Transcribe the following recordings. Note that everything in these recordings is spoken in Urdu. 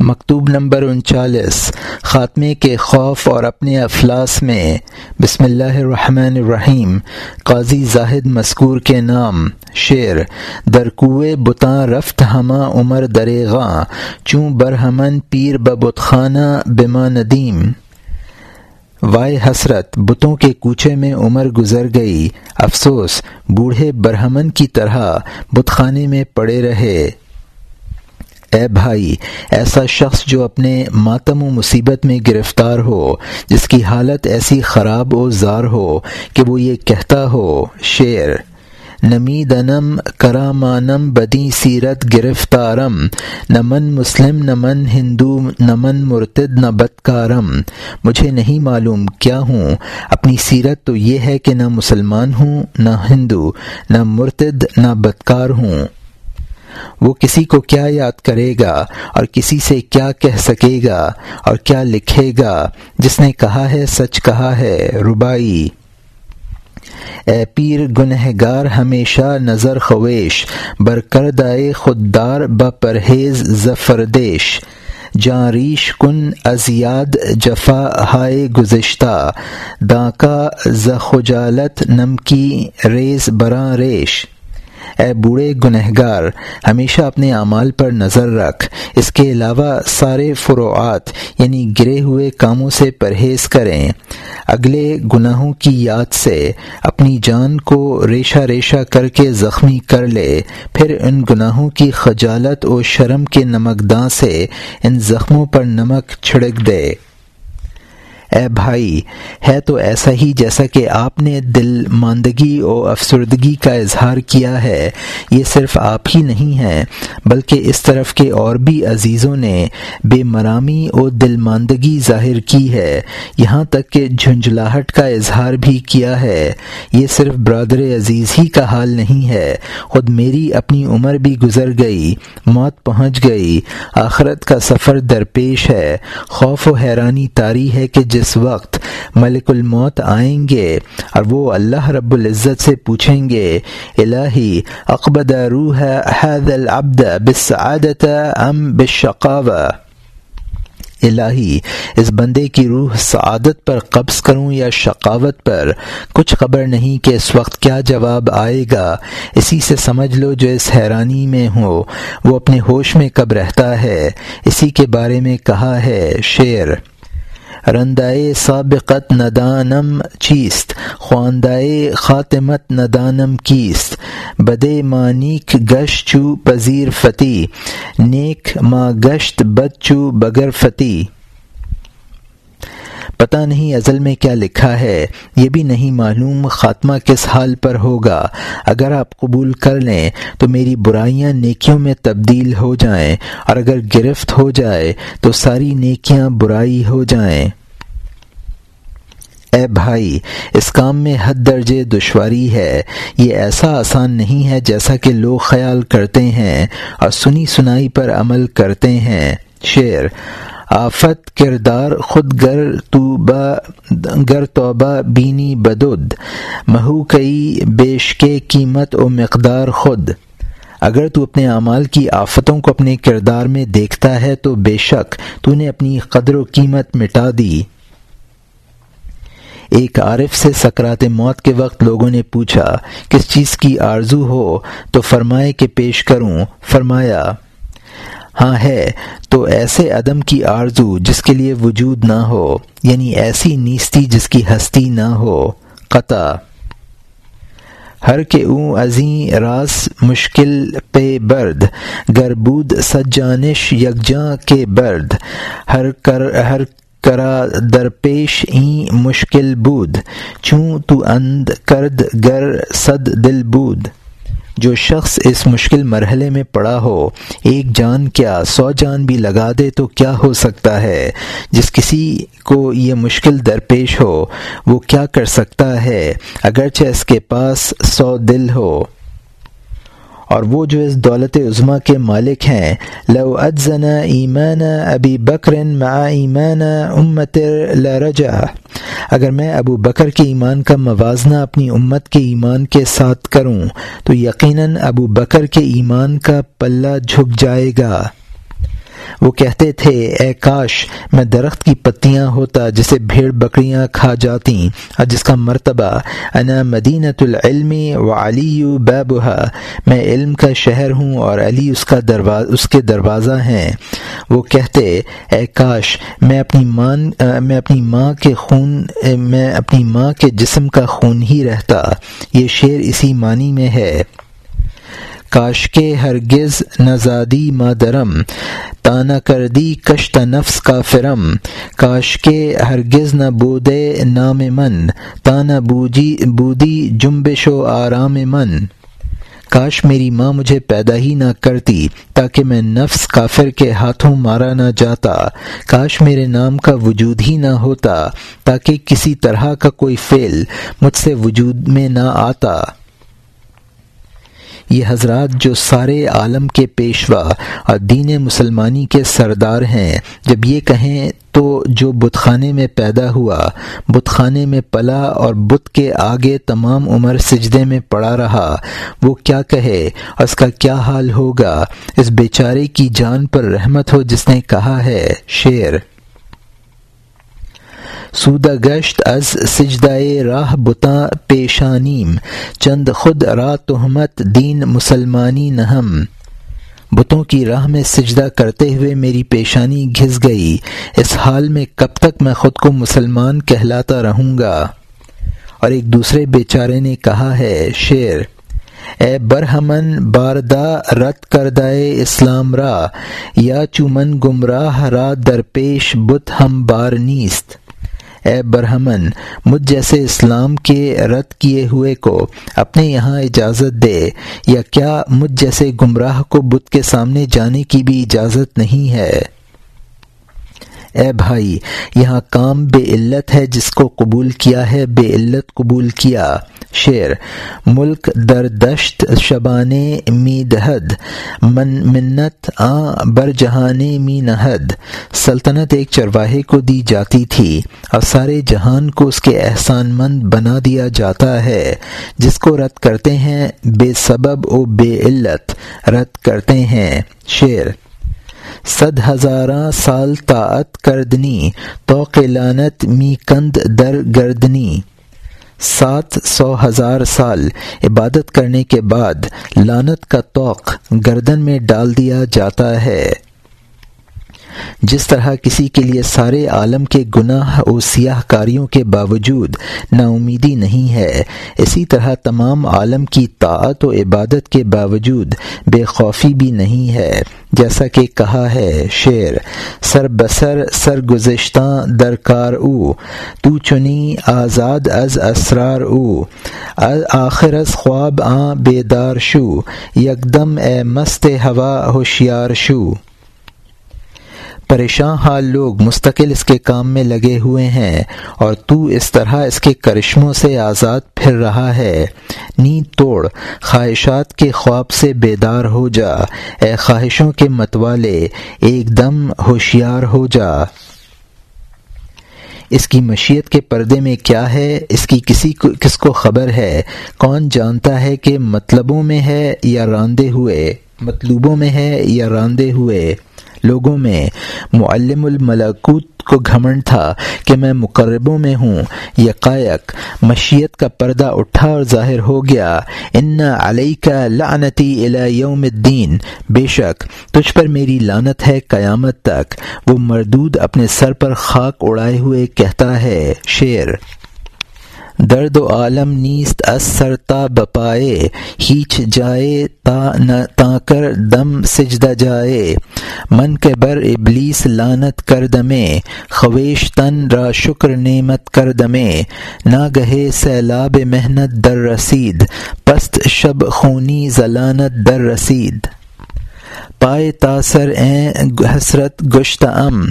مکتوب نمبر انچالیس، خاتمے کے خوف اور اپنے افلاس میں۔ بسم اللہ الرحمن الرحیم۔ قاضی زاہد مذکور کے نام۔ شعر۔ درکوے بتاں رفت ہمہ عمر دریغاں چوں برہمن پیر ببت خانہ بما ندیم۔ وائے حسرت، بتوں کے کوچے میں عمر گزر گئی۔ افسوس، بوڑھے برہمن کی طرح بت خانے میں پڑے رہے۔ اے بھائی، ایسا شخص جو اپنے ماتم و مصیبت میں گرفتار ہو، جس کی حالت ایسی خراب و زار ہو کہ وہ یہ کہتا ہو، شعر نمی دنم کرامانم بدی سیرت گرفتارم نمن مسلم نمن ہندو نمن مرتد، نہ بدکارم۔ مجھے نہیں معلوم کیا ہوں۔ اپنی سیرت تو یہ ہے کہ نہ مسلمان ہوں، نہ ہندو، نہ مرتد، نہ بدکار ہوں۔ وہ کسی کو کیا یاد کرے گا اور کسی سے کیا کہہ سکے گا اور کیا لکھے گا؟ جس نے کہا ہے، سچ کہا ہے، ربائی۔ اے پیر گنہ گار ہمیشہ نظر خویش۔ برکردائے خوددار ب پرہیز زفردیش جاں ریش کن ازیاد جفا ہائے گزشتہ۔ دانکا زخجالت نمکی ریز براں ریش۔ اے بوڑھے گنہگار، ہمیشہ اپنے اعمال پر نظر رکھ۔ اس کے علاوہ سارے فروعات یعنی گرے ہوئے کاموں سے پرہیز کریں۔ اگلے گناہوں کی یاد سے اپنی جان کو ریشہ ریشہ کر کے زخمی کر لے۔ پھر ان گناہوں کی خجالت و شرم کے نمک سے ان زخموں پر نمک چھڑک دے۔ اے بھائی، ہے تو ایسا ہی جیسا کہ آپ نے دل ماندگی و افسردگی کا اظہار کیا ہے، یہ صرف آپ ہی نہیں ہیں، بلکہ اس طرف کے اور بھی عزیزوں نے بے مرامی و دل ماندگی ظاہر کی ہے۔ یہاں تک کہ جھنجھلاہٹ کا اظہار بھی کیا ہے۔ یہ صرف برادر عزیز ہی کا حال نہیں ہے۔ خود میری اپنی عمر بھی گزر گئی، موت پہنچ گئی، آخرت کا سفر درپیش ہے۔ خوف و حیرانی تاری ہے کہ جس اس وقت ملک الموت آئیں گے اور وہ اللہ رب العزت سے پوچھیں گے، الہی اقبد روح هذا العبد بالسعادت ام بالشقاوہ الہی، اس بندے کی روح سعادت پر قبض کروں یا شقاوت پر؟ کچھ خبر نہیں کہ اس وقت کیا جواب آئے گا۔ اسی سے سمجھ لو جو اس حیرانی میں ہو۔ وہ اپنے ہوش میں کب رہتا ہے؟ اسی کے بارے میں کہا ہے شعر۔ رندائے سابقت ندانم چیست، خواندائے خاتمت ندانم کیست؟ بدے مانیک گش چو پذیر فتی، نیک ما گشت بد چو بگر فتی۔ پتہ نہیں ازل میں کیا لکھا ہے، یہ بھی نہیں معلوم خاتمہ کس حال پر ہوگا۔ اگر آپ قبول کر لیں تو میری برائیاں نیکیوں میں تبدیل ہو جائیں، اور اگر گرفت ہو جائے تو ساری نیکیاں برائی ہو جائیں۔ اے بھائی، اس کام میں حد درجے دشواری ہے۔ یہ ایسا آسان نہیں ہے جیسا کہ لوگ خیال کرتے ہیں اور سنی سنائی پر عمل کرتے ہیں۔ شعر آفت کردار خود گر گر توبہ بینی بدد، مہو کئی بیش کے قیمت و مقدار خود۔ اگر تو اپنے اعمال کی آفتوں کو اپنے کردار میں دیکھتا ہے تو بے شک تو نے اپنی قدر و قیمت مٹا دی۔ ایک عارف سے سکرات موت کے وقت لوگوں نے پوچھا، کس چیز کی آرزو ہو؟ تو فرمائے کہ پیش کروں۔ فرمایا ہاں ہے، تو ایسے عدم کی آرزو جس کے لیے وجود نہ ہو یعنی ایسی نیستی جس کی ہستی نہ ہو، قطع۔ ہر کے اوں ازیں راس مشکل پہ برد گربود سجانش یکجاں کے برد۔ ہر کر، ہر کرا درپیش این مشکل بود، چوں تو اند کرد گر صد دل بود۔ جو شخص اس مشکل مرحلے میں پڑا ہو، ایک جان کیا، سو جان بھی لگا دے تو کیا ہو سکتا ہے؟ جس کسی کو یہ مشکل درپیش ہو، وہ کیا کر سکتا ہے؟ اگرچہ اس کے پاس سو دل ہو۔ اور وہ جو اس دولت عظما کے مالک ہیں، لو ادزن ایمان ابی بکر مع ایمان امت لرجع اگر میں ابو بکر کے ایمان کا موازنہ اپنی امت کے ایمان کے ساتھ کروں، تو یقیناً ابو بکر کے ایمان کا پلہ جھک جائے گا۔ وہ کہتے تھے، اے کاش میں درخت کی پتیاں ہوتا جسے بھیڑ بکریاں کھا جاتی۔ اور جس کا مرتبہ انا مدینۃ العلم و علی بابہ میں علم کا شہر ہوں اور علی اس کا درواز اس کے دروازہ ہیں۔ وہ کہتے، اے کاش میں اپنی ماں میں اپنی ماں کے خون، میں اپنی ماں کے جسم کا خون ہی رہتا۔ یہ شعر اسی معنی میں ہے۔ کاش کے ہرگز نزادی مادرم تانا کردی کشت نفس کا فرم کاش کے ہرگز نہ بودے نام من تانا بوجی بودی جنبش و آرام من۔ کاش میری ماں مجھے پیدا ہی نہ کرتی، تاکہ میں نفس کافر کے ہاتھوں مارا نہ جاتا۔ کاش میرے نام کا وجود ہی نہ ہوتا، تاکہ کسی طرح کا کوئی فعل مجھ سے وجود میں نہ آتا۔ یہ حضرات جو سارے عالم کے پیشوا اور دین مسلمانی کے سردار ہیں، جب یہ کہیں تو جو بت خانے میں پیدا ہوا بت خانے میں پلا اور بت کے آگے تمام عمر سجدے میں پڑا رہا، وہ کیا کہے؟ اس کا کیا حال ہوگا؟ اس بیچارے کی جان پر رحمت ہو جس نے کہا ہے شعر سودہ گشت از سجدائے راہ بتا پیشانیم، چند خود را تہمت دین مسلمانی نہم۔ بتوں کی راہ میں سجدہ کرتے ہوئے میری پیشانی گھس گئی۔ اس حال میں کب تک میں خود کو مسلمان کہلاتا رہوں گا؟ اور ایک دوسرے بیچارے نے کہا ہے شعر اے برہمن، باردہ رت کردائے اسلام را، یا چومن گمراہ را درپیش بت ہم بار نیست۔ اے برہمن، مجھ جیسے اسلام کے رد کیے ہوئے کو اپنے یہاں اجازت دے، یا کیا مجھ جیسے گمراہ کو بت کے سامنے جانے کی بھی اجازت نہیں ہے؟ اے بھائی، یہاں کام بے علت ہے جس کو قبول کیا ہے، بے علت قبول کیا۔ شعر، ملک دردشت شبان می دہد، من منت آ بر جہان می نہد۔ سلطنت ایک چرواہے کو دی جاتی تھی اور سارے جہان کو اس کے احسان مند بنا دیا جاتا ہے۔ جس کو رد کرتے ہیں بے سبب و بے علت، رد کرتے ہیں۔ شعر، صد ہزاراں سال طاعت کردنی تو لانت می کند در گردنی۔ سات سو ہزار سال عبادت کرنے کے بعد لانت کا توق گردن میں ڈال دیا جاتا ہے۔ جس طرح کسی کے لیے سارے عالم کے گناہ و سیاہ کاریوں کے باوجود نا امیدی نہیں ہے، اسی طرح تمام عالم کی طاعت و عبادت کے باوجود بے خوفی بھی نہیں ہے۔ جیسا کہ کہا ہے شعر، سر بسر سر گزشتہ درکار او، تو چنی آزاد از اسرار او۔ آخر از خواب آ بیدار شو یکدم اے مست ہوا ہوشیار شو۔ پریشان حال لوگ مستقل اس کے کام میں لگے ہوئے ہیں اور تو اس طرح اس کے کرشموں سے آزاد پھر رہا ہے۔ نیند توڑ، خواہشات کے خواب سے بیدار ہو جا۔ اے خواہشوں کے متوالے، ایک دم ہوشیار ہو جا۔ اس کی مشیت کے پردے میں کیا ہے؟ اس کی کسی کو، کس کو خبر ہے؟ کون جانتا ہے کہ مطلبوں میں ہے یا راندے ہوئے؟ مطلوبوں میں ہے یا راندے ہوئے؟ لوگوں میں، معلم الملکوت کو گھمنڈ تھا کہ میں مقربوں میں ہوں یکایک مشیت کا پردہ اٹھا اور ظاہر ہو گیا، ان علیہ کا لعنتی یوم الدین بے شک، تجھ پر میری لانت ہے قیامت تک۔ وہ مردود اپنے سر پر خاک اڑائے ہوئے کہتا ہے شعر درد و عالم نیست از سرتا بپائے، ہیچ جائے تا تا کر دم سجدہ جائے۔ من کے بر ابلیس لانت کر دمے خویش تن را شکر نعمت کر دمے۔ نہ گہے سیلاب محنت در رسید، پست شب خونی ضلانت در رسید۔ پائے تاثر این حسرت گشت ام،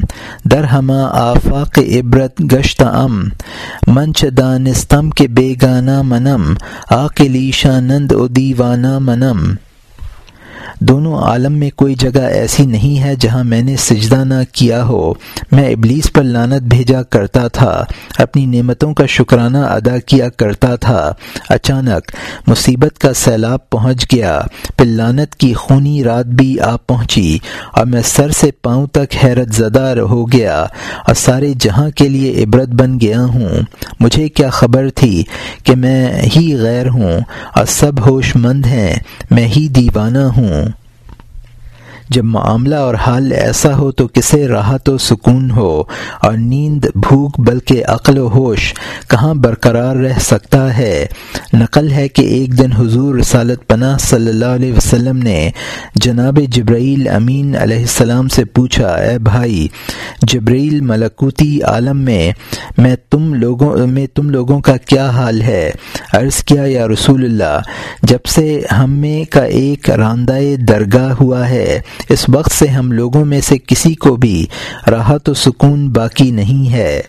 در ہما آفاق عبرت گشت ام۔ منچ دانستم کے بے گانا منم آ نند و دیوانہ منم۔ دونوں عالم میں کوئی جگہ ایسی نہیں ہے جہاں میں نے سجدہ نہ کیا ہو۔ میں ابلیس پر لانت بھیجا کرتا تھا، اپنی نعمتوں کا شکرانہ ادا کیا کرتا تھا۔ اچانک مصیبت کا سیلاب پہنچ گیا۔ پھر لانت کی خونی رات بھی آ پہنچی اور میں سر سے پاؤں تک حیرت زدہ ہو گیا اور سارے جہاں کے لیے عبرت بن گیا ہوں۔ مجھے کیا خبر تھی کہ میں ہی غیر ہوں اور سب ہوش مند ہیں، میں ہی دیوانہ ہوں۔ ہوں جب معاملہ اور حال ایسا ہو تو کسے راحت و سکون ہو اور نیند بھوک بلکہ عقل و ہوش کہاں برقرار رہ سکتا ہے؟ نقل ہے کہ ایک دن حضور رسالت پناہ صلی اللہ علیہ وسلم نے جناب جبرائیل امین علیہ السلام سے پوچھا، اے بھائی، جبرائیل ملکوتی عالم میں میں تم لوگوں، میں تم لوگوں کا کیا حال ہے؟ عرض کیا، یا رسول اللہ، جب سے ہم میں کا ایک راندہ درگاہ ہوا ہے اس وقت سے ہم لوگوں میں سے کسی کو بھی راحت و سکون باقی نہیں ہے۔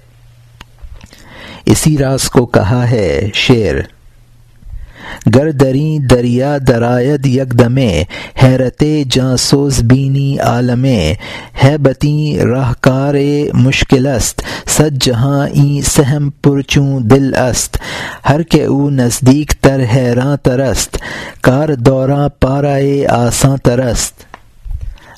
اسی راز کو کہا ہے شعر۔ گر دری دریا درایت یک دمے حیرت جاں سوز بینی عالم ہے بتی راہ کار مشکل است، سد جہاں ای سہم پرچوں دل است۔ ہر کے او نزدیک تر حیراں ترست کار دورہ پارائے آساں ترست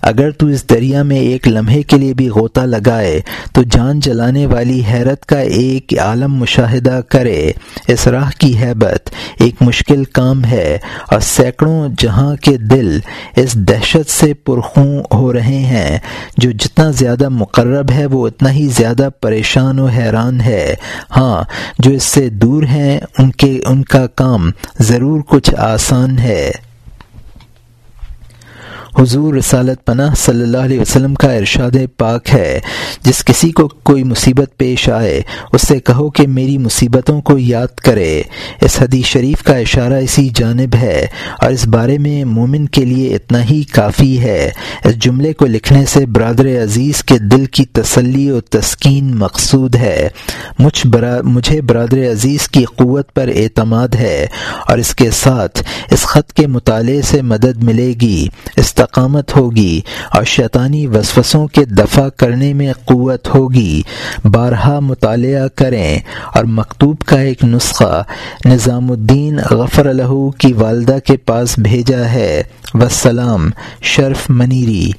اگر تو اس دریا میں ایک لمحے کے لیے بھی غوطہ لگائے، تو جان جلانے والی حیرت کا ایک عالم مشاہدہ کرے۔ اس راہ کی حیبت ایک مشکل کام ہے، اور سینکڑوں جہاں کے دل اس دہشت سے پرخوں ہو رہے ہیں۔ جو جتنا زیادہ مقرب ہے، وہ اتنا ہی زیادہ پریشان و حیران ہے۔ ہاں جو اس سے دور ہیں، ان کے، ان کا کام ضرور کچھ آسان ہے۔ حضور رسالت پناہ صلی اللہ علیہ وسلم کا ارشاد پاک ہے۔ جس کسی کو کوئی مصیبت پیش آئے، اس سے کہو کہ میری مصیبتوں کو یاد کرے۔ اس حدیث شریف کا اشارہ اسی جانب ہے اور اس بارے میں مومن کے لیے اتنا ہی کافی ہے۔ اس جملے کو لکھنے سے برادر عزیز کے دل کی تسلی و تسکین مقصود ہے۔ مجھ برا، مجھے برادر عزیز کی قوت پر اعتماد ہے اور اس کے ساتھ اس خط کے مطالعے سے مدد ملے گی۔ اس استقامت ہوگی اور شیطانی وسوسوں کے دفع کرنے میں قوت ہوگی۔ بارہا مطالعہ کریں اور مکتوب کا ایک نسخہ نظام الدین غفر الہو کی والدہ کے پاس بھیجا ہے۔ وسلام شرف منیری۔